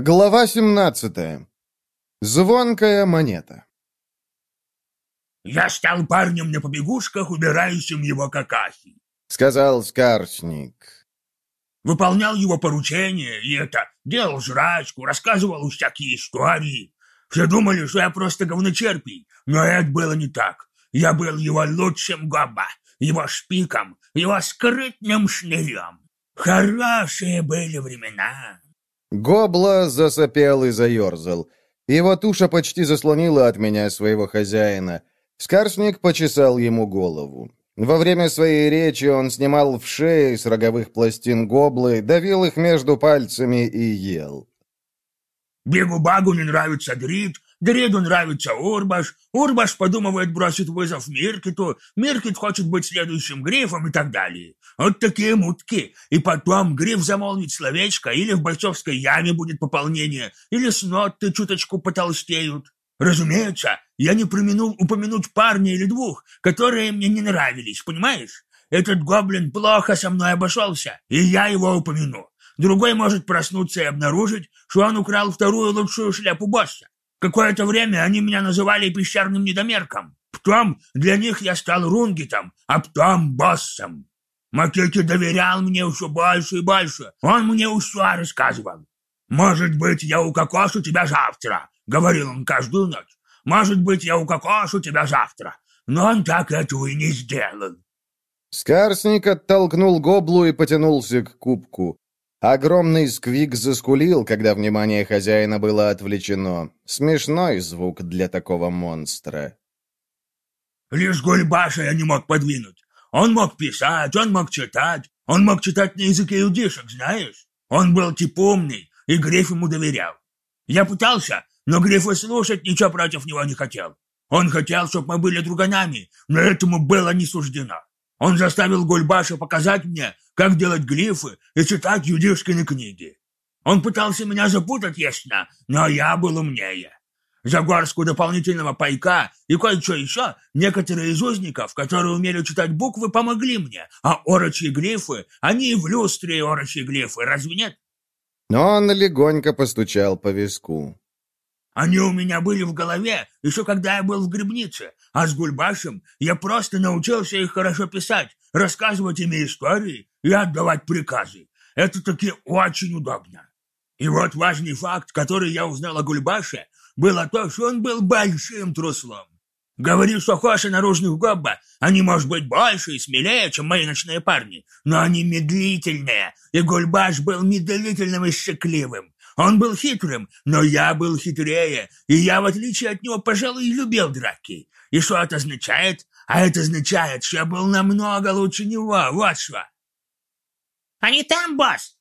Глава 17. Звонкая монета. «Я стал парнем на побегушках, убирающим его какахи», — сказал Скарсник. «Выполнял его поручения, и это, делал жрачку, рассказывал всякие истории. Все думали, что я просто говночерпий, но это было не так. Я был его лучшим гоба, его шпиком, его скрытным шнырем. Хорошие были времена». Гобла засопел и заерзал. Его туша почти заслонила от меня своего хозяина. Скарсник почесал ему голову. Во время своей речи он снимал в шее с роговых пластин гоблы, давил их между пальцами и ел. Бегу-багу не нравится Дрид, Дриду нравится Урбаш, Урбаш подумывает бросить вызов Миркету, Миркет хочет быть следующим Грифом и так далее. Вот такие мутки. И потом Гриф замолвит словечко, или в бойцовской яме будет пополнение, или сноты чуточку потолстеют. Разумеется, я не применул упомянуть парня или двух, которые мне не нравились, понимаешь? Этот гоблин плохо со мной обошелся, и я его упомяну. Другой может проснуться и обнаружить, что он украл вторую лучшую шляпу босса. Какое-то время они меня называли пещерным недомерком. Потом для них я стал рунгитом, а потом боссом. Макеки доверял мне все больше и больше. Он мне все рассказывал. «Может быть, я укокошу тебя завтра», — говорил он каждую ночь. «Может быть, я укокошу тебя завтра». Но он так этого и не сделал. Скарсник оттолкнул гоблу и потянулся к кубку. Огромный сквик заскулил, когда внимание хозяина было отвлечено. Смешной звук для такого монстра. «Лишь Гульбаша я не мог подвинуть. Он мог писать, он мог читать, он мог читать на языке юдишек, знаешь? Он был типа умный, и Гриф ему доверял. Я пытался, но Гриф и слушать ничего против него не хотел. Он хотел, чтобы мы были друганами, но этому было не суждено. Он заставил Гульбаша показать мне, как делать глифы и читать юдишкины книги. Он пытался меня запутать, ясно, но я был умнее. За горстку дополнительного пайка и кое-что еще некоторые из узников, которые умели читать буквы, помогли мне, а орочьи глифы, они и в люстре орочьи глифы, разве нет? Но он легонько постучал по виску. Они у меня были в голове, еще когда я был в грибнице, а с Гульбашем я просто научился их хорошо писать, рассказывать ими истории и отдавать приказы. Это таки очень удобно. И вот важный факт, который я узнал о Гульбаше, было то, что он был большим труслом. Говорил, что хочешь наружных гобба, они, может быть, больше и смелее, чем мои ночные парни, но они медлительные, и Гульбаш был медлительным и шекливым. Он был хитрым, но я был хитрее, и я, в отличие от него, пожалуй, любил драки. И что это означает? А это означает, что я был намного лучше него, вот что. «Они там, босс!»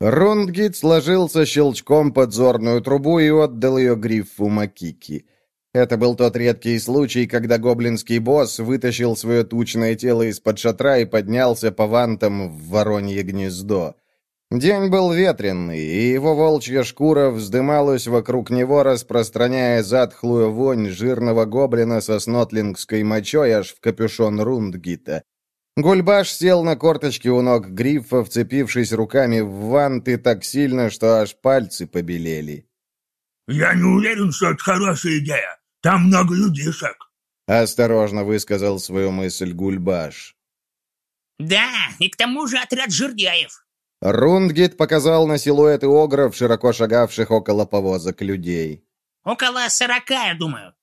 Рундгит сложил со щелчком подзорную трубу и отдал ее грифу Макики. Это был тот редкий случай, когда гоблинский босс вытащил свое тучное тело из-под шатра и поднялся по вантам в воронье гнездо. День был ветренный, и его волчья шкура вздымалась вокруг него, распространяя затхлую вонь жирного гоблина со снотлингской мочой аж в капюшон Рундгита. Гульбаш сел на корточки у ног грифа, вцепившись руками в ванты так сильно, что аж пальцы побелели. «Я не уверен, что это хорошая идея. Там много людишек», — осторожно высказал свою мысль Гульбаш. «Да, и к тому же отряд жердяев», Рундгит показал на силуэты огров, широко шагавших около повозок людей. «Около сорока, я думаю».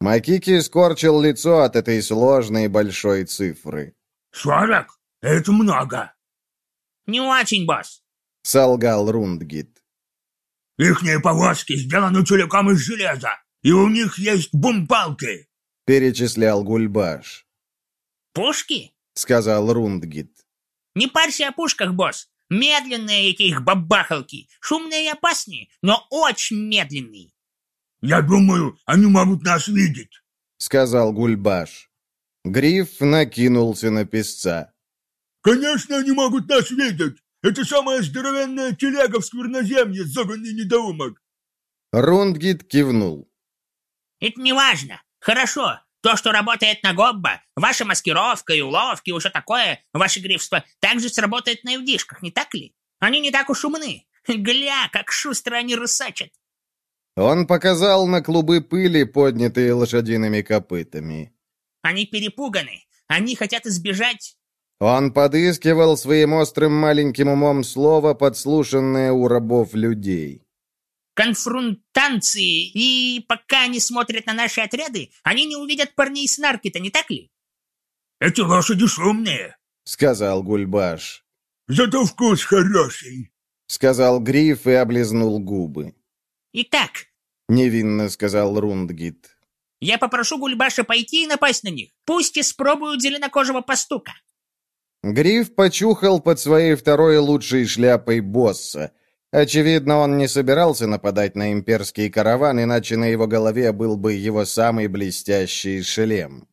Макики скорчил лицо от этой сложной большой цифры. «Сорок? Это много». «Не очень, босс», — солгал Рундгит. «Ихние повозки сделаны целиком из железа, и у них есть бумпалки», — перечислял Гульбаш. «Пушки?» — сказал Рундгит. «Не парься о пушках, босс. Медленные эти их бабахалки, шумные и опасные, но очень медленные. «Я думаю, они могут нас видеть», — сказал Гульбаш. Гриф накинулся на песца. «Конечно, они могут нас видеть! Это самая здоровенная телега в скверноземье, загонный недоумок!» Рундгит кивнул. «Это не важно. Хорошо. То, что работает на Гобба, ваша маскировка и уловки, уже такое, ваше грифство, также сработает на юдишках, не так ли? Они не так уж умны. Гля, как шустро они рысачат. Он показал на клубы пыли, поднятые лошадиными копытами. Они перепуганы. Они хотят избежать... Он подыскивал своим острым маленьким умом слово, подслушанное у рабов людей. Конфронтанции, и пока они смотрят на наши отряды, они не увидят парней с наркета, не так ли? Эти лошади шумные, — сказал Гульбаш. Зато вкус хороший, — сказал Гриф и облизнул губы. Итак, — невинно сказал Рундгит. Я попрошу Гульбаша пойти и напасть на них. Пусть испробуют зеленокожего пастука. Гриф почухал под своей второй лучшей шляпой босса. Очевидно, он не собирался нападать на имперский караван, иначе на его голове был бы его самый блестящий шлем.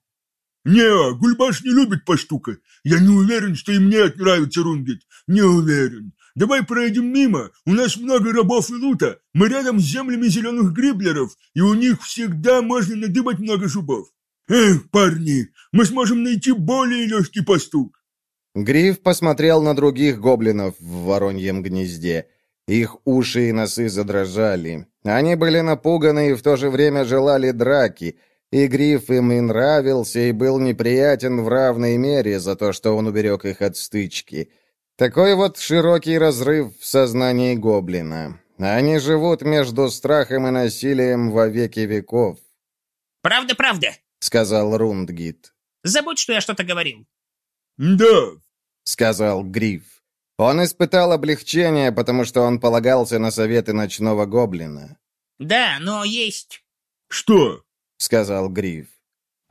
«Не, Гульбаш не любит пастука. Я не уверен, что и мне нравится Рунгит. Не уверен. Давай пройдем мимо. У нас много рабов и лута. Мы рядом с землями зеленых гриблеров, и у них всегда можно надыбать много зубов. Эх, парни, мы сможем найти более легкий пастук. Гриф посмотрел на других гоблинов в вороньем гнезде. Их уши и носы задрожали. Они были напуганы и в то же время желали драки, и Гриф им и нравился, и был неприятен в равной мере за то, что он уберег их от стычки. Такой вот широкий разрыв в сознании гоблина. Они живут между страхом и насилием во веки веков. «Правда, правда», — сказал Рундгит. «Забудь, что я что-то говорил». «Да», — сказал Гриф. Он испытал облегчение, потому что он полагался на советы ночного гоблина. «Да, но есть...» «Что?» — сказал Гриф.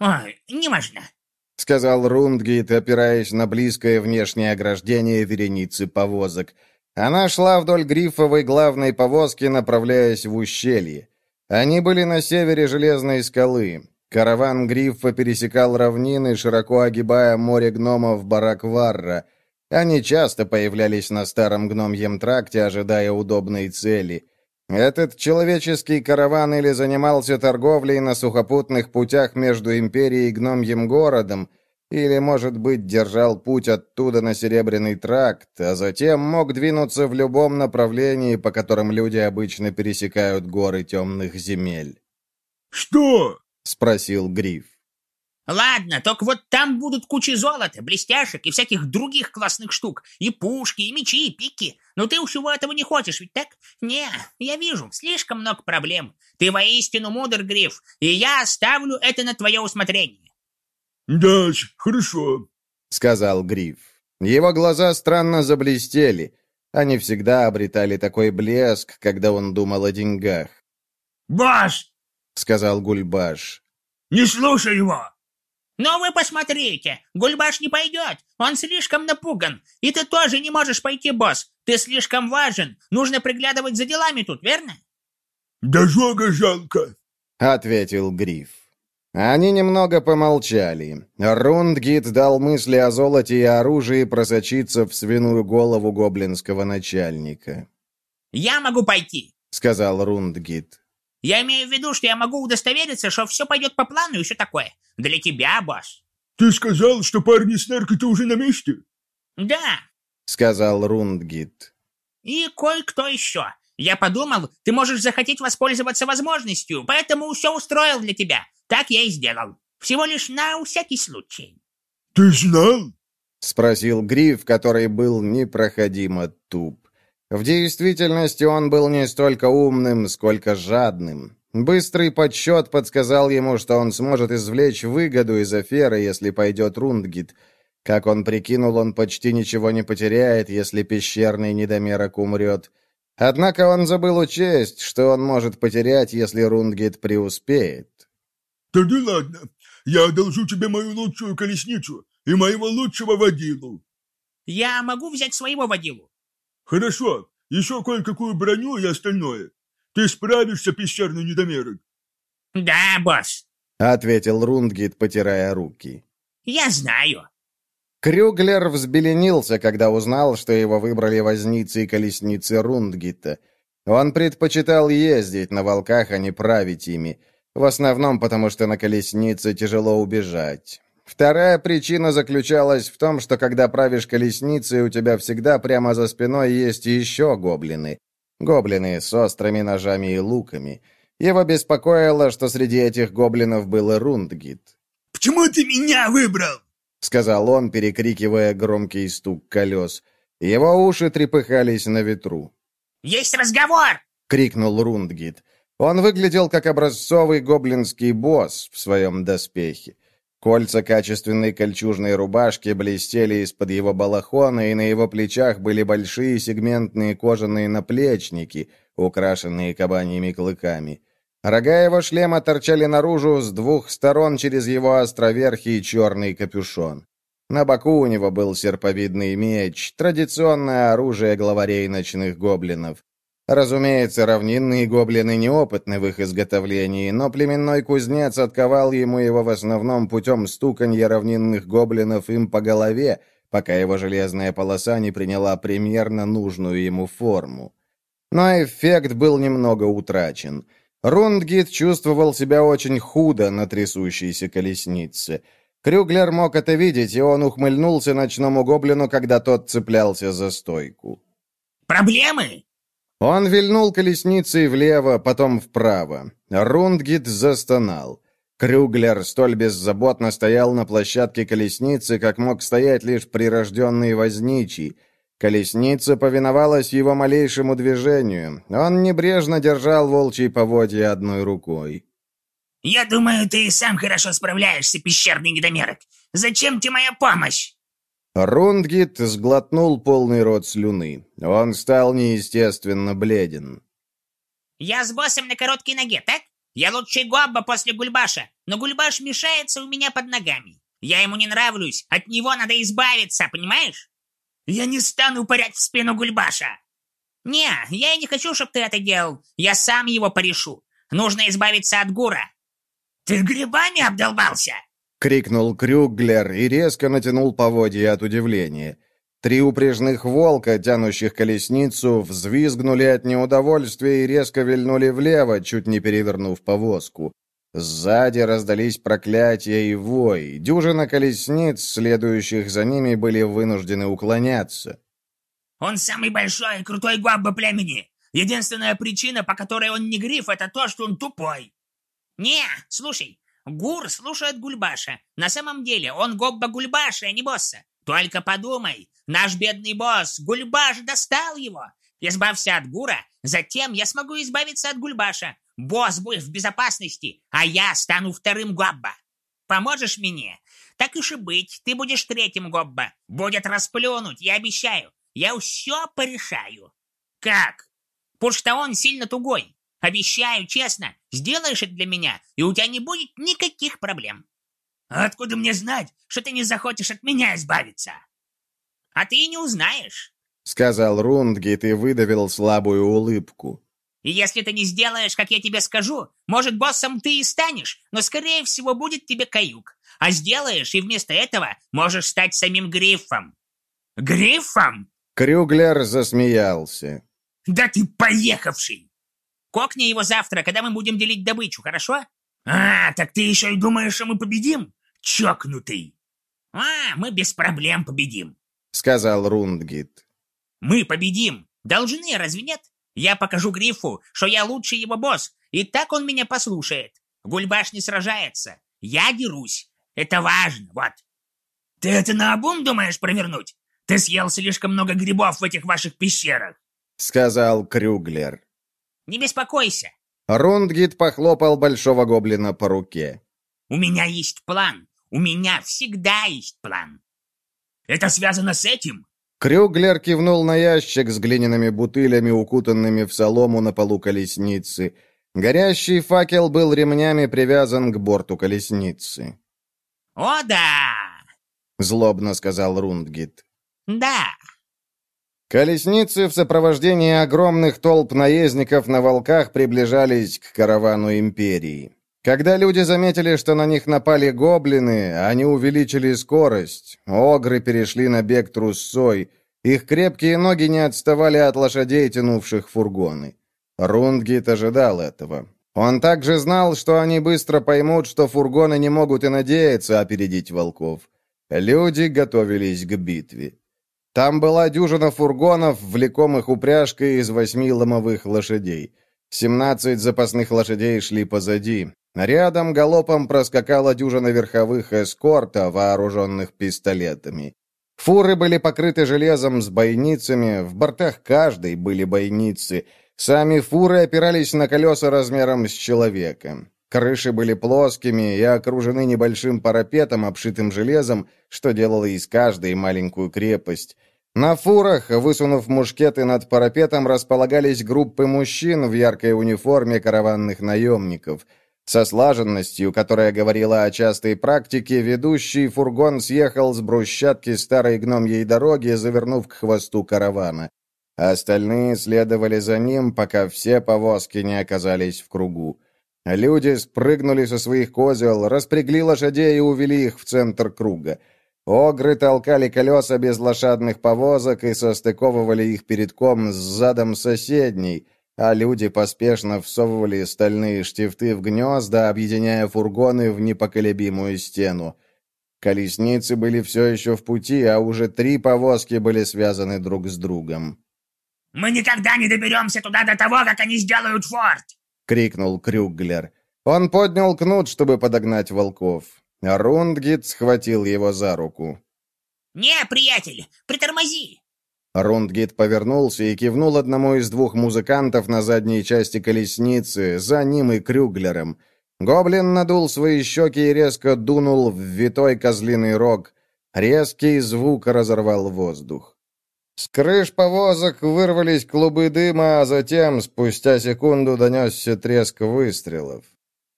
«Ой, неважно», — сказал Рундгейт, опираясь на близкое внешнее ограждение вереницы повозок. Она шла вдоль Грифовой главной повозки, направляясь в ущелье. Они были на севере Железной скалы. Караван Гриффа пересекал равнины, широко огибая море гномов Баракварра. Они часто появлялись на старом гномьем тракте, ожидая удобной цели — этот человеческий караван или занимался торговлей на сухопутных путях между Империей и Гномьим городом, или, может быть, держал путь оттуда на Серебряный тракт, а затем мог двинуться в любом направлении, по которым люди обычно пересекают горы темных земель. «Что?» — спросил Гриф. Ладно, только вот там будут кучи золота, блестяшек и всяких других классных штук. И пушки, и мечи, и пики. Но ты всего этого не хочешь, ведь так? Не, я вижу, слишком много проблем. Ты воистину мудр, Гриф, и я оставлю это на твое усмотрение. Да, хорошо, сказал Гриф. Его глаза странно заблестели. Они всегда обретали такой блеск, когда он думал о деньгах. «Баш!» — сказал Гульбаш. «Не слушай его! «Но вы посмотрите, Гульбаш не пойдет, он слишком напуган. И ты тоже не можешь пойти, босс. Ты слишком важен, нужно приглядывать за делами тут, верно?» «Да жога жалко», — ответил Гриф. Они немного помолчали. Рундгит дал мысли о золоте и оружии просочиться в свиную голову гоблинского начальника. «Я могу пойти», — сказал Рундгит. Я имею в виду, что я могу удостовериться, что все пойдет по плану и все такое. Для тебя, босс. Ты сказал, что парни с наркой уже на месте? Да, сказал Рундгит. И кое-кто еще. Я подумал, ты можешь захотеть воспользоваться возможностью, поэтому все устроил для тебя. Так я и сделал. Всего лишь на всякий случай. Ты знал? Спросил Гриф, который был непроходимо туп. В действительности он был не столько умным, сколько жадным. Быстрый подсчет подсказал ему, что он сможет извлечь выгоду из аферы, если пойдет Рундгит. Как он прикинул, он почти ничего не потеряет, если пещерный недомерок умрет. Однако он забыл учесть, что он может потерять, если Рундгит преуспеет. «Тогда ладно. Я одолжу тебе мою лучшую колесницу и моего лучшего водилу». «Я могу взять своего водилу?» «Хорошо, еще кое-какую броню и остальное. Ты справишься, пещерный недомерок?» «Да, босс», — ответил Рундгит, потирая руки. «Я знаю». Крюглер взбеленился, когда узнал, что его выбрали возницы и колесницы Рундгита. Он предпочитал ездить на волках, а не править ими. В основном потому, что на колеснице тяжело убежать. Вторая причина заключалась в том, что когда правишь колесницей, у тебя всегда прямо за спиной есть еще гоблины. Гоблины с острыми ножами и луками. Его беспокоило, что среди этих гоблинов был и Рундгит. «Почему ты меня выбрал?» — сказал он, перекрикивая громкий стук колес. Его уши трепыхались на ветру. «Есть разговор!» — крикнул Рундгит. Он выглядел как образцовый гоблинский босс в своем доспехе. Кольца качественной кольчужной рубашки блестели из-под его балахона, и на его плечах были большие сегментные кожаные наплечники, украшенные кабаньими клыками. Рога его шлема торчали наружу с двух сторон через его островерхий черный капюшон. На боку у него был серповидный меч, традиционное оружие главарей ночных гоблинов. Разумеется, равнинные гоблины неопытны в их изготовлении, но племенной кузнец отковал ему его в основном путем стуканья равнинных гоблинов им по голове, пока его железная полоса не приняла примерно нужную ему форму. Но эффект был немного утрачен. Рундгит чувствовал себя очень худо на трясущейся колеснице. Крюглер мог это видеть, и он ухмыльнулся ночному гоблину, когда тот цеплялся за стойку. «Проблемы?» Он вильнул колесницей влево, потом вправо. Рундгит застонал. Крюглер столь беззаботно стоял на площадке колесницы, как мог стоять лишь прирожденный возничий. Колесница повиновалась его малейшему движению. Он небрежно держал волчьи поводья одной рукой. «Я думаю, ты и сам хорошо справляешься, пещерный недомерок. Зачем тебе моя помощь?» Рундгит сглотнул полный рот слюны. Он стал неестественно бледен. «Я с боссом на короткой ноге, так? Я лучший гобба после Гульбаша, но Гульбаш мешается у меня под ногами. Я ему не нравлюсь, от него надо избавиться, понимаешь? Я не стану парять в спину Гульбаша!» «Не, я и не хочу, чтобы ты это делал. Я сам его порешу. Нужно избавиться от Гура». «Ты грибами обдолбался?» — крикнул Крюглер и резко натянул поводья от удивления. Три упряжных волка, тянущих колесницу, взвизгнули от неудовольствия и резко вильнули влево, чуть не перевернув повозку. Сзади раздались проклятия и вой. Дюжина колесниц, следующих за ними, были вынуждены уклоняться. «Он самый большой и крутой гуабба племени. Единственная причина, по которой он не гриф, это то, что он тупой». «Не, слушай, Гур слушает Гульбаша. На самом деле он гобба Гульбаша, а не босса. Только подумай, наш бедный босс, Гульбаш достал его. Избавься от Гура, затем я смогу избавиться от Гульбаша. Босс будет в безопасности, а я стану вторым гобба. Поможешь мне? Так и быть, ты будешь третьим гобба. Будет расплюнуть, я обещаю. Я все порешаю. Как? Потому что он сильно тугой. Обещаю, честно, сделаешь это для меня, и у тебя не будет никаких проблем. Откуда мне знать, что ты не захочешь от меня избавиться? А ты и не узнаешь, — сказал Рундгит и выдавил слабую улыбку. И если ты не сделаешь, как я тебе скажу, может, боссом ты и станешь, но, скорее всего, будет тебе каюк. А сделаешь, и вместо этого можешь стать самим Гриффом. Гриффом? Крюглер засмеялся. Да ты поехавший! Кокни его завтра, когда мы будем делить добычу, хорошо? А, так ты еще и думаешь, что мы победим? Чокнутый. А, мы без проблем победим, сказал Рундгит. Мы победим. Должны, разве нет? Я покажу Грифу, что я лучший его босс, и так он меня послушает. Гульбаш не сражается. Я дерусь. Это важно, вот. Ты это наобум думаешь провернуть? Ты съел слишком много грибов в этих ваших пещерах, сказал Крюглер. Не беспокойся. Рундгит похлопал большого гоблина по руке. У меня есть план. У меня всегда есть план. Это связано с этим? Крюглер кивнул на ящик с глиняными бутылями, укутанными в солому на полу колесницы. Горящий факел был ремнями привязан к борту колесницы. «О, да!» — злобно сказал Рундгит. «Да, Колесницы в сопровождении огромных толп наездников на волках приближались к каравану Империи. Когда люди заметили, что на них напали гоблины, они увеличили скорость. Огры перешли на бег трусцой. Их крепкие ноги не отставали от лошадей, тянувших фургоны. Рундгит ожидал этого. Он также знал, что они быстро поймут, что фургоны не могут и надеяться опередить волков. Люди готовились к битве. Там была дюжина фургонов, влекомых упряжкой из восьми ломовых лошадей. Семнадцать запасных лошадей шли позади. Рядом галопом проскакала дюжина верховых эскорта, вооруженных пистолетами. Фуры были покрыты железом с бойницами, в бортах каждой были бойницы. Сами фуры опирались на колеса размером с человека. Крыши были плоскими и окружены небольшим парапетом, обшитым железом, что делало из каждой маленькую крепость. На фурах, высунув мушкеты над парапетом, располагались группы мужчин в яркой униформе караванных наемников – со слаженностью, которая говорила о частой практике, ведущий фургон съехал с брусчатки старой гномьей дороги, завернув к хвосту каравана. Остальные следовали за ним, пока все повозки не оказались в кругу. Люди спрыгнули со своих козел, распрягли лошадей и увели их в центр круга. Огры толкали колеса без лошадных повозок и состыковывали их передком с задом соседней — а люди поспешно всовывали стальные штифты в гнезда, объединяя фургоны в непоколебимую стену. Колесницы были все еще в пути, а уже три повозки были связаны друг с другом. «Мы никогда не доберемся туда до того, как они сделают форт!» — крикнул Крюглер. Он поднял кнут, чтобы подогнать волков. Рундгит схватил его за руку. «Не, приятель, притормози! Рундгит повернулся и кивнул одному из двух музыкантов на задней части колесницы, за ним и Крюглером. Гоблин надул свои щеки и резко дунул в витой козлиный рог. Резкий звук разорвал воздух. С крыш повозок вырвались клубы дыма, а затем, спустя секунду, донесся треск выстрелов.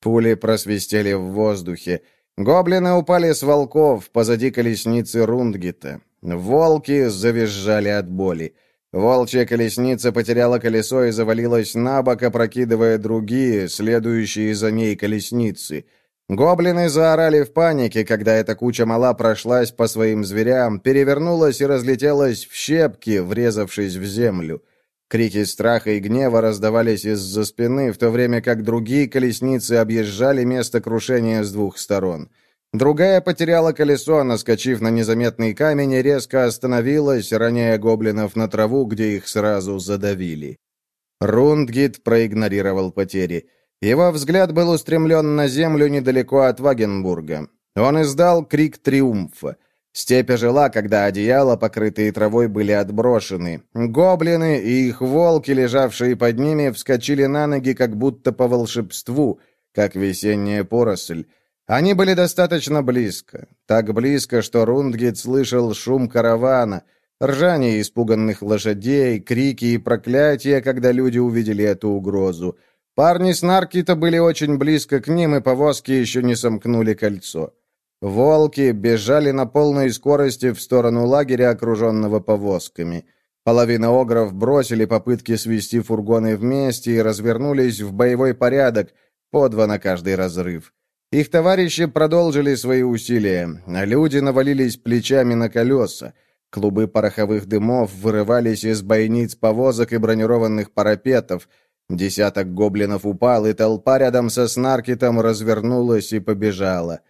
Пули просвистели в воздухе. Гоблины упали с волков позади колесницы Рундгита. Волки завизжали от боли. Волчья колесница потеряла колесо и завалилась на бок, опрокидывая другие, следующие за ней колесницы. Гоблины заорали в панике, когда эта куча мала прошлась по своим зверям, перевернулась и разлетелась в щепки, врезавшись в землю. Крики страха и гнева раздавались из-за спины, в то время как другие колесницы объезжали место крушения с двух сторон. Другая потеряла колесо, наскочив на незаметный камень и резко остановилась, роняя гоблинов на траву, где их сразу задавили. Рундгит проигнорировал потери. Его взгляд был устремлен на землю недалеко от Вагенбурга. Он издал крик триумфа. Степь жила, когда одеяла, покрытые травой, были отброшены. Гоблины и их волки, лежавшие под ними, вскочили на ноги, как будто по волшебству, как весенняя поросль. Они были достаточно близко. Так близко, что Рундгит слышал шум каравана, ржание испуганных лошадей, крики и проклятия, когда люди увидели эту угрозу. Парни с Наркита были очень близко к ним, и повозки еще не сомкнули кольцо. Волки бежали на полной скорости в сторону лагеря, окруженного повозками. Половина огров бросили попытки свести фургоны вместе и развернулись в боевой порядок, по два на каждый разрыв. Их товарищи продолжили свои усилия, а люди навалились плечами на колеса. Клубы пороховых дымов вырывались из бойниц повозок и бронированных парапетов. Десяток гоблинов упал, и толпа рядом со Снаркетом развернулась и побежала.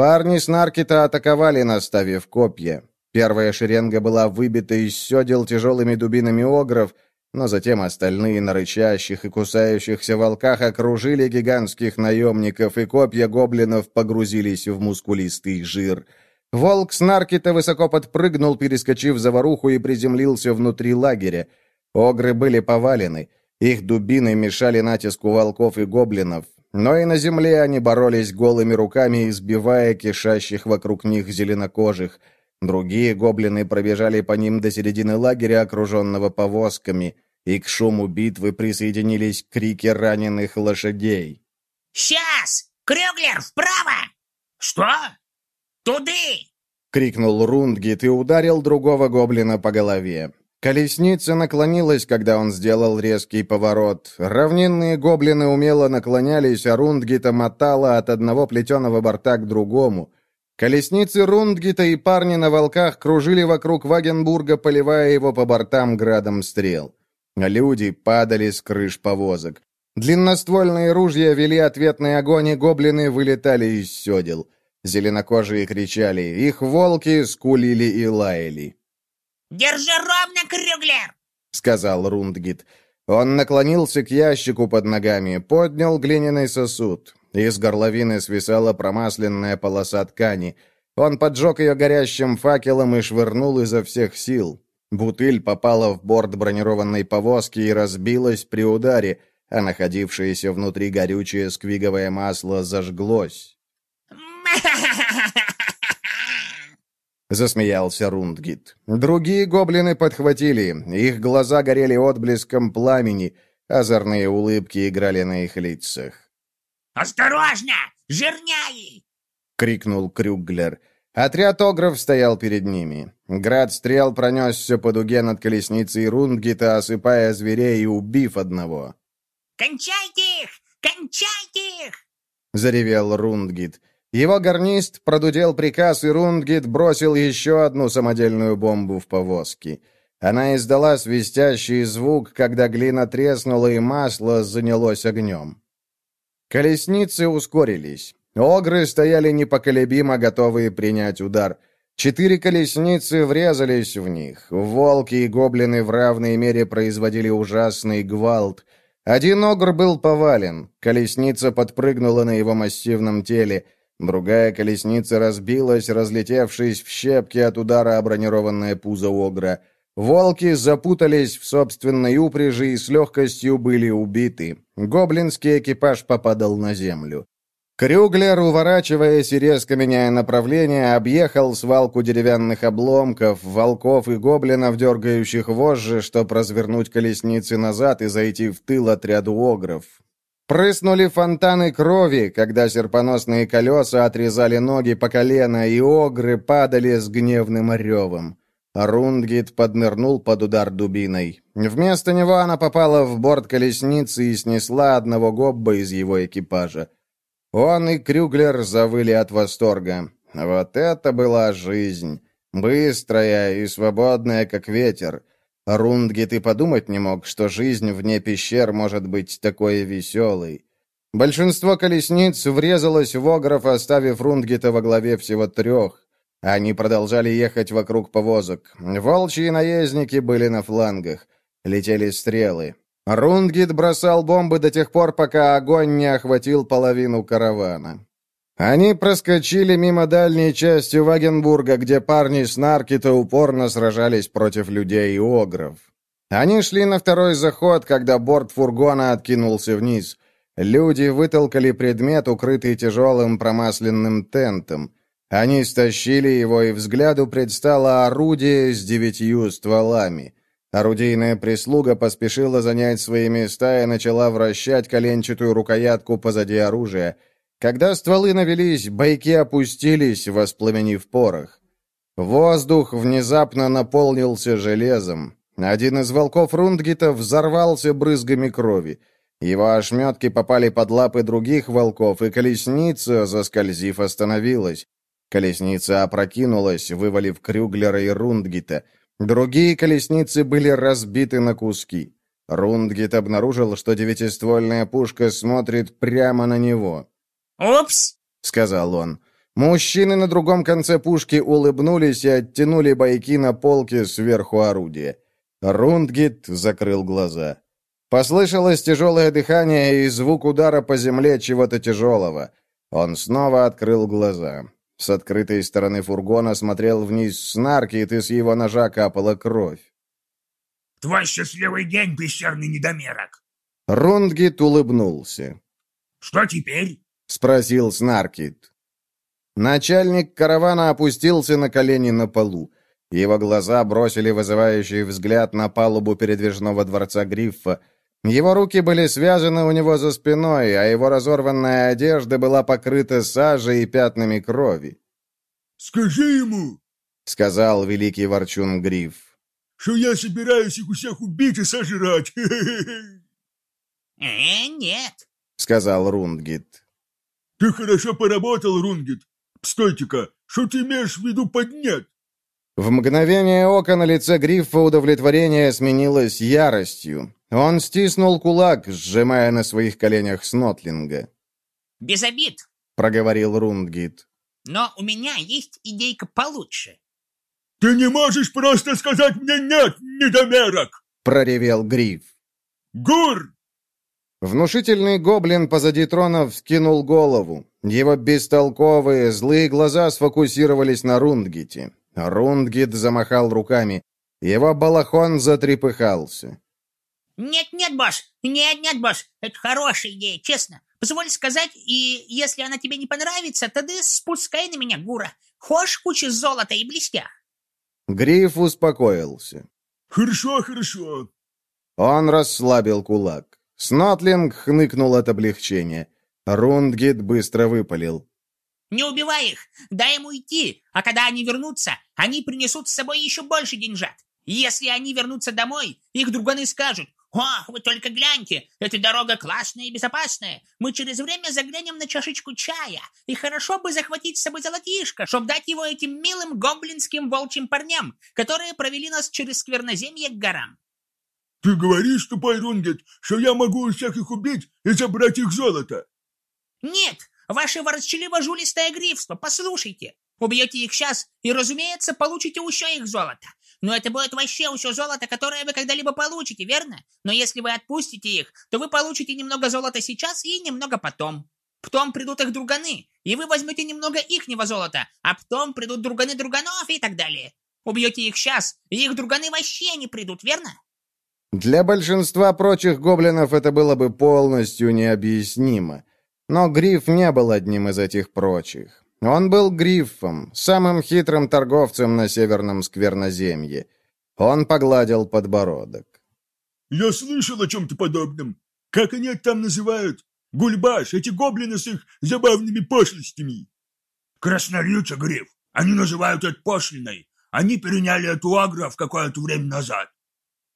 Парни Снаркета атаковали, наставив копья. Первая шеренга была выбита из седел тяжелыми дубинами огров — но затем остальные на рычащих и кусающихся волках окружили гигантских наемников, и копья гоблинов погрузились в мускулистый жир. Волк с Наркита высоко подпрыгнул, перескочив заваруху и приземлился внутри лагеря. Огры были повалены. Их дубины мешали натиску волков и гоблинов. Но и на земле они боролись голыми руками, избивая кишащих вокруг них зеленокожих – Другие гоблины пробежали по ним до середины лагеря, окруженного повозками, и к шуму битвы присоединились крики раненых лошадей. «Сейчас! Крюглер, вправо!» «Что?» «Туды!» — крикнул Рундгит и ударил другого гоблина по голове. Колесница наклонилась, когда он сделал резкий поворот. Равнинные гоблины умело наклонялись, а Рундгита мотала от одного плетеного борта к другому. Колесницы Рундгита и парни на волках кружили вокруг Вагенбурга, поливая его по бортам градом стрел. Люди падали с крыш повозок. Длинноствольные ружья вели ответный огонь, и гоблины вылетали из седел. Зеленокожие кричали, их волки скулили и лаяли. Держи ровно, Крюглер! — сказал Рундгит. Он наклонился к ящику под ногами, поднял глиняный сосуд. Из горловины свисала промасленная полоса ткани. Он поджег ее горящим факелом и швырнул изо всех сил. Бутыль попала в борт бронированной повозки и разбилась при ударе, а находившееся внутри горючее сквиговое масло зажглось. Засмеялся Рундгит. Другие гоблины подхватили. Их глаза горели отблеском пламени. Озорные улыбки играли на их лицах. «Осторожно! Жирняй!» — крикнул Крюглер. Отряд огров стоял перед ними. Град стрел пронесся по дуге над колесницей Рундгита, осыпая зверей и убив одного. «Кончайте их! Кончайте их!» — заревел Рундгит. Его гарнист продудел приказ, и Рундгит бросил еще одну самодельную бомбу в повозки. Она издала свистящий звук, когда глина треснула, и масло занялось огнем. Колесницы ускорились. Огры стояли непоколебимо, готовые принять удар. Четыре колесницы врезались в них. Волки и гоблины в равной мере производили ужасный гвалт. Один огр был повален. Колесница подпрыгнула на его массивном теле. Другая колесница разбилась, разлетевшись в щепки от удара о бронированное пузо огра. Волки запутались в собственной упряжи и с легкостью были убиты. Гоблинский экипаж попадал на землю. Крюглер, уворачиваясь и резко меняя направление, объехал свалку деревянных обломков, волков и гоблинов, дергающих вожжи, чтобы развернуть колесницы назад и зайти в тыл отряду огров. Прыснули фонтаны крови, когда серпоносные колеса отрезали ноги по колено, и огры падали с гневным ревом. Рундгит поднырнул под удар дубиной. Вместо него она попала в борт колесницы и снесла одного гобба из его экипажа. Он и Крюглер завыли от восторга. Вот это была жизнь! Быстрая и свободная, как ветер. Рундгит и подумать не мог, что жизнь вне пещер может быть такой веселой. Большинство колесниц врезалось в Огров, оставив Рундгита во главе всего трех. Они продолжали ехать вокруг повозок. Волчьи наездники были на флангах. Летели стрелы. Рундгит бросал бомбы до тех пор, пока огонь не охватил половину каравана. Они проскочили мимо дальней части Вагенбурга, где парни с Наркита упорно сражались против людей и огров. Они шли на второй заход, когда борт фургона откинулся вниз. Люди вытолкали предмет, укрытый тяжелым промасленным тентом. Они стащили его, и взгляду предстало орудие с девятью стволами. Орудийная прислуга поспешила занять свои места и начала вращать коленчатую рукоятку позади оружия — когда стволы навелись, бойки опустились, воспламенив порох. Воздух внезапно наполнился железом. Один из волков Рундгита взорвался брызгами крови. Его ошметки попали под лапы других волков, и колесница, заскользив, остановилась. Колесница опрокинулась, вывалив Крюглера и Рундгита. Другие колесницы были разбиты на куски. Рундгит обнаружил, что девятиствольная пушка смотрит прямо на него. «Упс!» — сказал он. Мужчины на другом конце пушки улыбнулись и оттянули бойки на полке сверху орудия. Рундгит закрыл глаза. Послышалось тяжелое дыхание и звук удара по земле чего-то тяжелого. Он снова открыл глаза. С открытой стороны фургона смотрел вниз Снаркит, и с его ножа капала кровь. «Твой счастливый день, пещерный недомерок!» Рундгит улыбнулся. «Что теперь?» — спросил Снаркит. Начальник каравана опустился на колени на полу. Его глаза бросили вызывающий взгляд на палубу передвижного дворца Гриффа. Его руки были связаны у него за спиной, а его разорванная одежда была покрыта сажей и пятнами крови. «Скажи ему», — сказал великий ворчун Гриф, — «что я собираюсь их всех убить и сожрать». «Э, нет», — сказал Рундгит. «Ты хорошо поработал, Рунгит. Стойте-ка, что ты имеешь в виду поднять?» В мгновение ока на лице Гриффа удовлетворение сменилось яростью. Он стиснул кулак, сжимая на своих коленях Снотлинга. «Без обид», — проговорил Рундгит. «но у меня есть идейка получше». Ты не можешь просто сказать мне «нет», недомерок!» — проревел Гриф. «Гур!» Внушительный гоблин позади трона вскинул голову. Его бестолковые, злые глаза сфокусировались на Рундгите. Рундгит замахал руками. Его балахон затрепыхался. «Нет-нет, босс! Нет-нет, босс! Это хорошая идея, честно. Позволь сказать, и если она тебе не понравится, тогда спускай на меня, Гура. Хошь куча золота и блестях!» Гриф успокоился. «Хорошо, хорошо». Он расслабил кулак. Снотлинг хныкнул от облегчения. Рундгит быстро выпалил. «Не убивай их! Дай им уйти! А когда они вернутся, они принесут с собой еще больше деньжат! Если они вернутся домой, их друганы скажут, «Ох, вы только гляньте, эта дорога классная и безопасная. Мы через время заглянем на чашечку чая, и хорошо бы захватить с собой золотишко, чтобы дать его этим милым гоблинским волчьим парням, которые провели нас через скверноземье к горам. Ты говоришь, тупой Рунгет, что я могу всех их убить и забрать их золото? Нет, ваше ворчливо-жулистое грифство, послушайте. Убьете их сейчас, и, разумеется, получите еще их золото. Но это будет вообще все золото, которое вы когда-либо получите, верно? Но если вы отпустите их, то вы получите немного золота сейчас и немного потом. Потом придут их друганы, и вы возьмете немного ихнего золота, а потом придут друганы друганов и так далее. Убьете их сейчас, и их друганы вообще не придут, верно? Для большинства прочих гоблинов это было бы полностью необъяснимо. Но Гриф не был одним из этих прочих. Он был Гриффом, самым хитрым торговцем на северном скверноземье. Он погладил подбородок. «Я слышал о чем-то подобном. Как они это там называют? Гульбаш, эти гоблины с их забавными пошлостями». «Краснолюдцы, Гриф. Они называют это пошлиной. Они переняли эту агро в какое-то время назад. —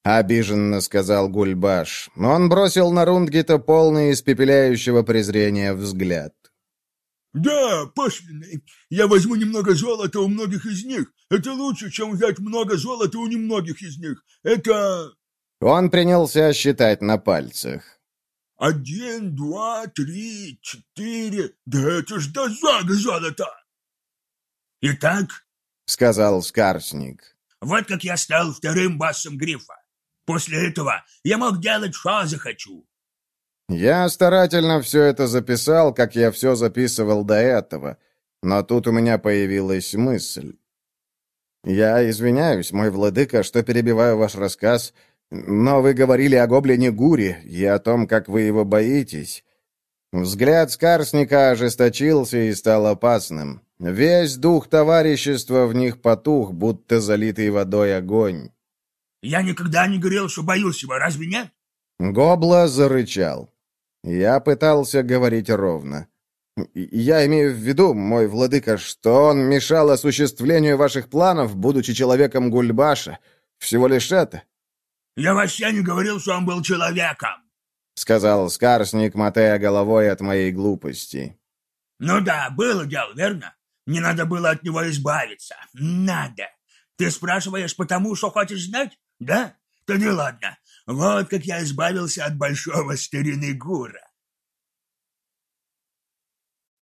обиженно сказал Гульбаш. Он бросил на Рундгита полный испепеляющего презрения взгляд. «Да, пошлины. Я возьму немного золота у многих из них. Это лучше, чем взять много золота у немногих из них. Это...» Он принялся считать на пальцах. «Один, два, три, четыре. Да это ж до золота!» «Итак...» — сказал Скарсник. «Вот как я стал вторым басом Грифа. После этого я мог делать, что захочу. Я старательно все это записал, как я все записывал до этого. Но тут у меня появилась мысль. Я извиняюсь, мой владыка, что перебиваю ваш рассказ, но вы говорили о гоблине Гури и о том, как вы его боитесь. Взгляд Скарсника ожесточился и стал опасным. Весь дух товарищества в них потух, будто залитый водой огонь. Я никогда не говорил, что боюсь его, разве нет?» Гобла зарычал. Я пытался говорить ровно. «Я имею в виду, мой владыка, что он мешал осуществлению ваших планов, будучи человеком Гульбаша. Всего лишь это». «Я вообще не говорил, что он был человеком», — сказал Скарсник, мотая головой от моей глупости. «Ну да, было дело, верно? Не надо было от него избавиться. Надо. Ты спрашиваешь потому, что хочешь знать? Да? Тогда ладно. Вот как я избавился от большого старины Гура.